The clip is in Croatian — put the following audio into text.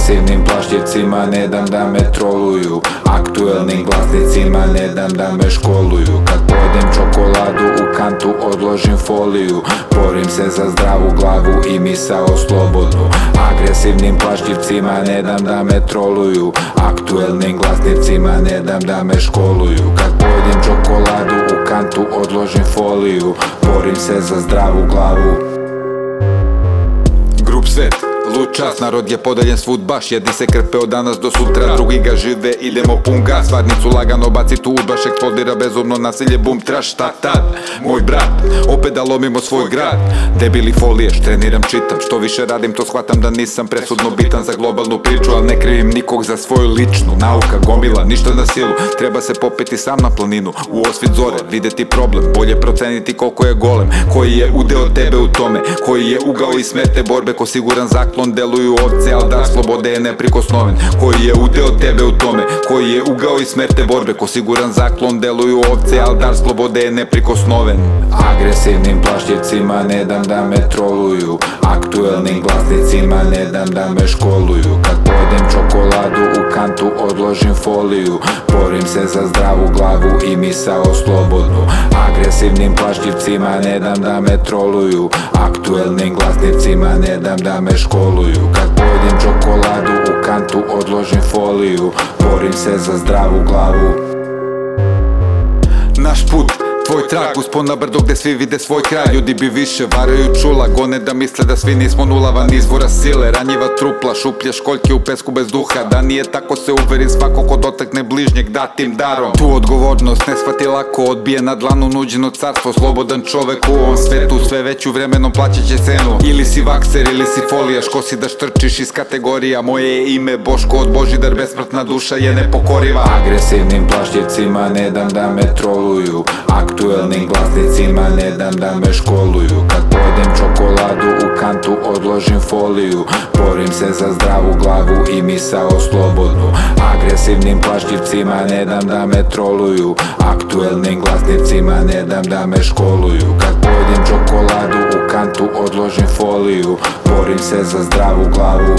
Agresivnim plašljivcima ne dam da me troluju. Aktuelnim glasnicima ne dam da me školuju. Kad pojedem čokoladu u kantu odložim foliju. Borim se za zdravu glavu i misao slobodnu. Agresivnim plašljivcima ne dam da me troluju. Aktuelnim glasnicima ne dam da me školuju. Kad pojedem čokoladu u kantu odložim foliju. Borim se za zdravu glavu. Grup Svet Lud čas, narod je podeljen svud baš Jedni se krpe od danas do sutra Drugi ga žive, idemo pun gas Varnicu lagano baci tu baš eksplodira bezumno nasilje Bum, traš, šta tad? Moj brat, opet da lomimo svoj grad Debili foliješ, treniram, čitam Što više radim, to shvatam da nisam presudno bitan Za globalnu priču, al ne krivim nikog za svoju ličnu Nauka, gomila, ništa na silu Treba se popeti sam na planinu U osvit zore, videti problem Bolje proceniti koliko je golem Koji je udeo tebe u tome Koji je ugao i smete borbe Ko siguran zaklon deluju ovce Al dar slobode je neprikosnoven Koji je udeo tebe u tome Koji je ugao i smerte borbe Ko siguran zaklon deluju ovce Al dar slobode je neprikosnoven. Agresivnim plašljivcima ne dam da me troluju Aktuelnim glasnicima ne dam da me školuju. Kad pojedem čokoladu u kantu odložim foliju Borim se za zdravu glavu i misao slobodnu. Agresivnim plašljivcima ne dam da me troluju Aktuelnim glasnicima ne dam da me školuju. Kad foliju Borim se za zdravu glavu trag uspon na brdo gde svi vide svoj kraj. Ljudi bi više varaju čula Gone da misle da svi nismo nulavan izvora sile. Ranjiva trupla, šuplje školjke u pesku bez duha. Da nije tako se uveri svako ko dotakne bližnjeg datim darom. Tu odgovornost ne shvati lako Odbije na dlanu nuđeno carstvo. Slobodan čovek u ovom svetu Sve veću vremenom plaćat će cenu. Ili si vakser ili si folijaš Ko si da štrčiš iz kategorija. Moje je ime Boško od Božidar Besmrtna duša je nepokoriva. Agresivnim plašljivcima ne dam da me troluju Aktuelnim glasnicima ne dam da me školuju. Kad pojedem čokoladu u kantu odložim foliju. Borim se za zdravu glavu i misao slobodnu. Agresivnim plašljivcima ne dam da me troluju. Aktuelnim glasnicima ne dam da me školuju. Kad pojedem čokoladu u kantu odložim foliju. Borim se za zdravu glavu